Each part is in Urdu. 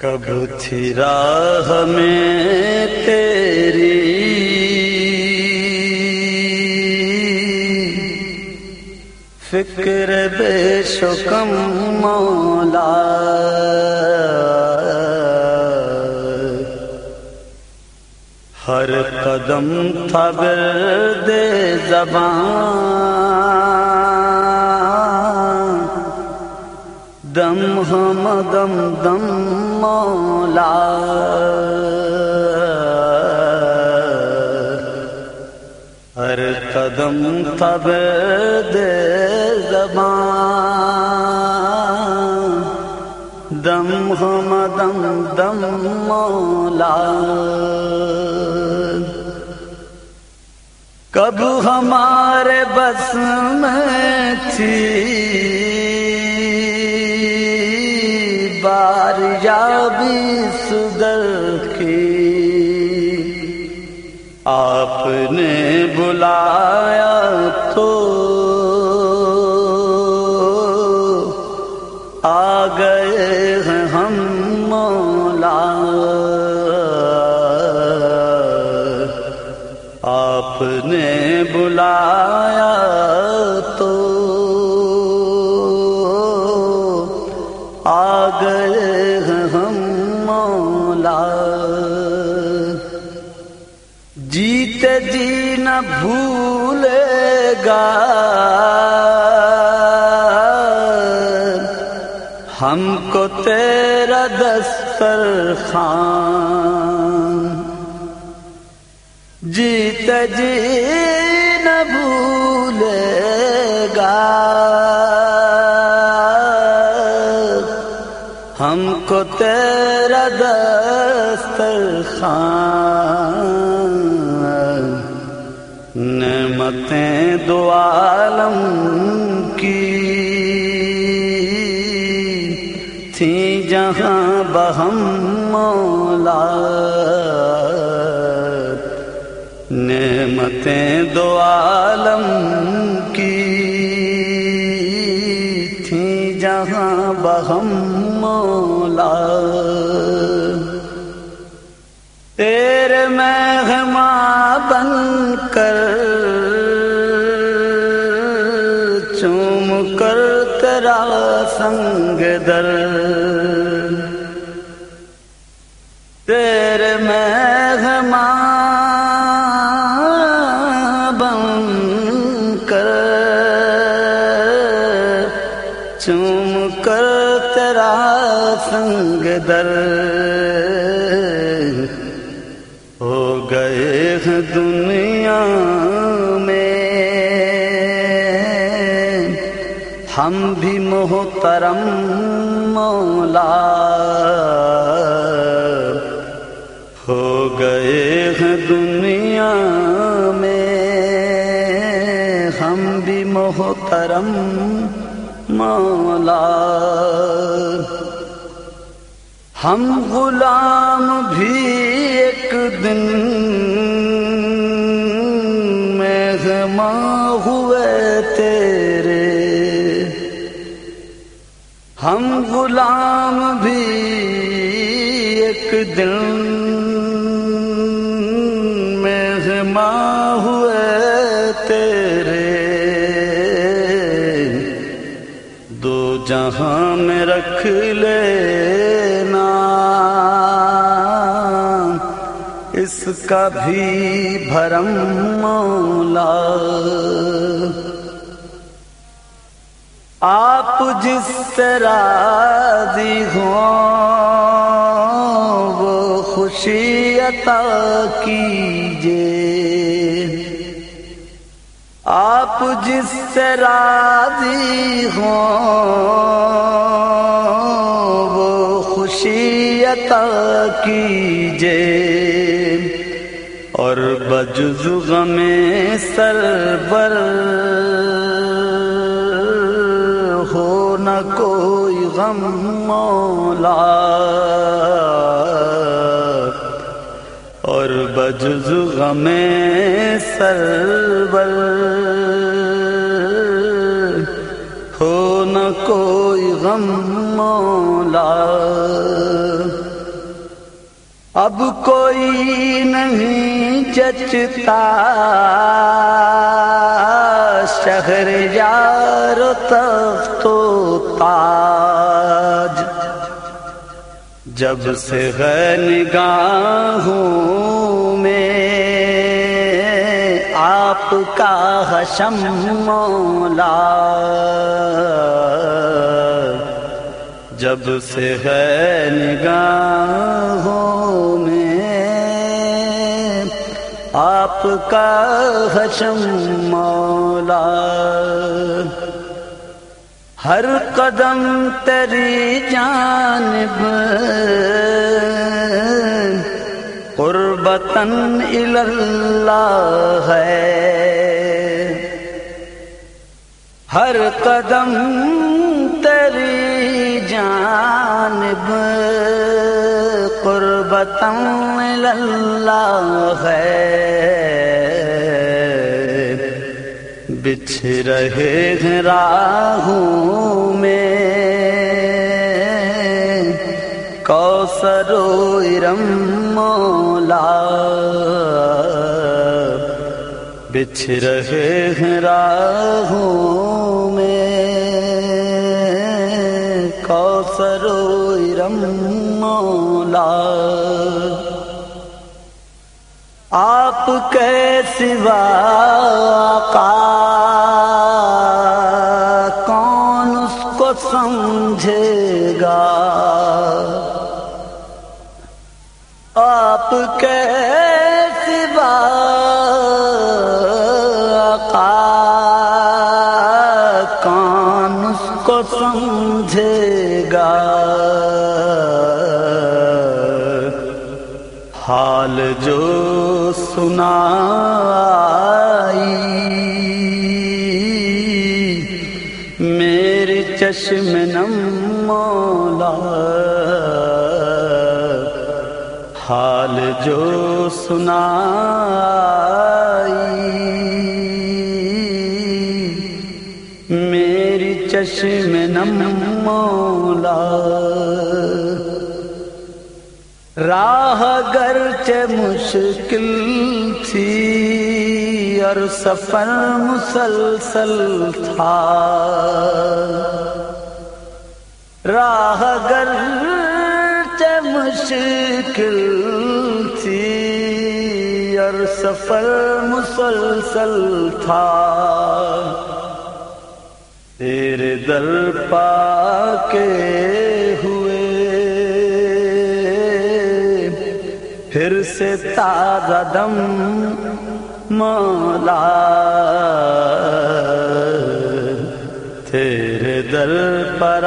کب تھی راہ میں تیری؟ فکر بے شکم مولا۔ ہر قدم تھا دے زبان دم ہم دم دم مولا ہر قدم تب دے زبان دم ہم دم دم مولا کب ہمارے بس میں تھی بار بھی سدر کی۔ آپ نے بلایا تو آ گئے ہیں ہم مولا۔ آپ نے بلایا تو جیتے جی نہ بھولے گا۔ ہم کو تیرا دستر خان جیتے جی نہ بھولے گا۔ ہم کو تیرا دستر خان نعمتیں دو عالم کی۔ تھی جہاں بہم مولا۔ نعمتیں دو عالم کی۔ جہاں بہم مولا۔ تیرے میں بن کر کر تیرا سنگ در۔ تیرے میں بن کر چوم کر تیرا سنگ در۔ ہو گئے دنیا ہم بھی محترم مولا ہو گئے ہیں دنیا میں ہم بھی محترم مولا ہم غلام بھی ایک دن میں ہوئے تیرے ہم غلام بھی ایک دن میں ہوئے تیرے۔ جہاں میں رکھ لینا۔ اس کا بھی بھرم مولا۔ آپ جس سے راضی ہوں، وہ خوشی عطا کیجیے۔ آپ جس سے راضی ہوں، وہ خوشی عطا کیجے اور بجز غم سر غم مولا اور بجز غم سرور ہو نہ کوئی غم مولا اب کوئی نہیں جچتا شہر یار تخت و جب سے نگاہوں میں آپ کا حشم مولا جب سے ہے نگاہوں میں آپ کا حشم مولا ہر قدم تری جانب قربتن اللہ ہے۔ ہر قدم تری جانب قربتم اللہ ہے۔ بچھ رہے ہیں راہوں میں۔ کوسر و ارم مولا۔ بچھ رہے ہیں راہوں میں۔ کوسر و ارم مولا۔ آپ کے سوا آقا سمجھے گا۔ آپ کے سوا کون اس کو سمجھے گا۔ حال جو سنا چشم نم مولا، حال جو سنا میری چشم نم مولا، راہ گرچ مشکل تھی اور سفر مسلسل تھا۔ راہ گرچ مشکل تھی، اور سفر مسلسل تھا۔ تیرے در پا کے ہوئے۔ پھر سے تازہ دم مولا۔ تیرے در پر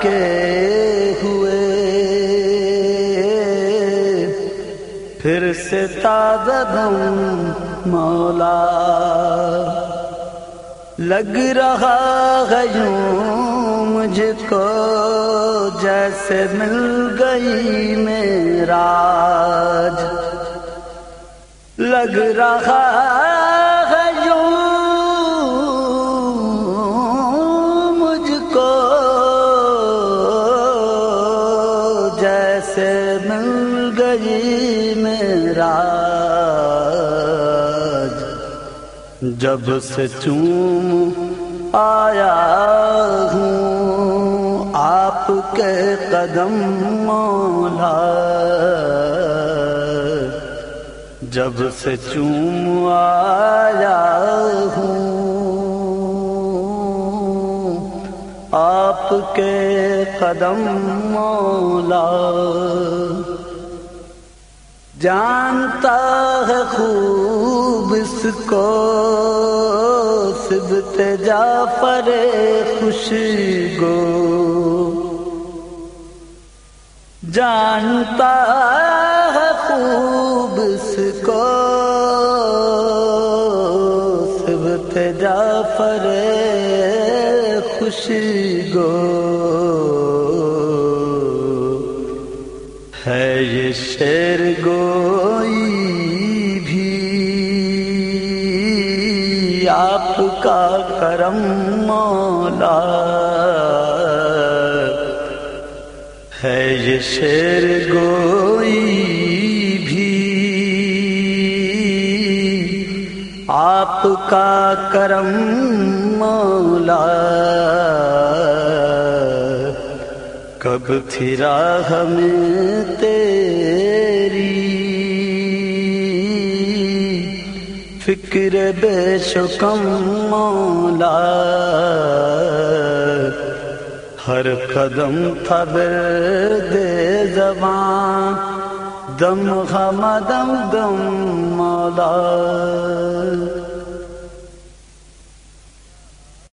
کے ہوئے۔ پھر سے تازہ دم مولا۔ لگ رہا ہے مجھ کو جیسے مل گئی میرا لگ رہا مل گئی میرا جب سے چوم آیا ہوں، آپ کے قدم مولا۔ جب سے چوم آیا ہوں کے قدم مولا جانتا ہے خوب اس کو سبت جعفر خوش گو جانتا ہے خوب اس کو سبت جعفر خوش گو ہے یہ شیر گوئی بھی آپ کا کرم مولا ہے یہ شیر گوئی آپ کا کرم مولا۔ کب تھی راہ میں تیری؟ فکر بے شکم مولا۔ ہر قدم تھا دے زبان۔ دم ہم دم دم مولا۔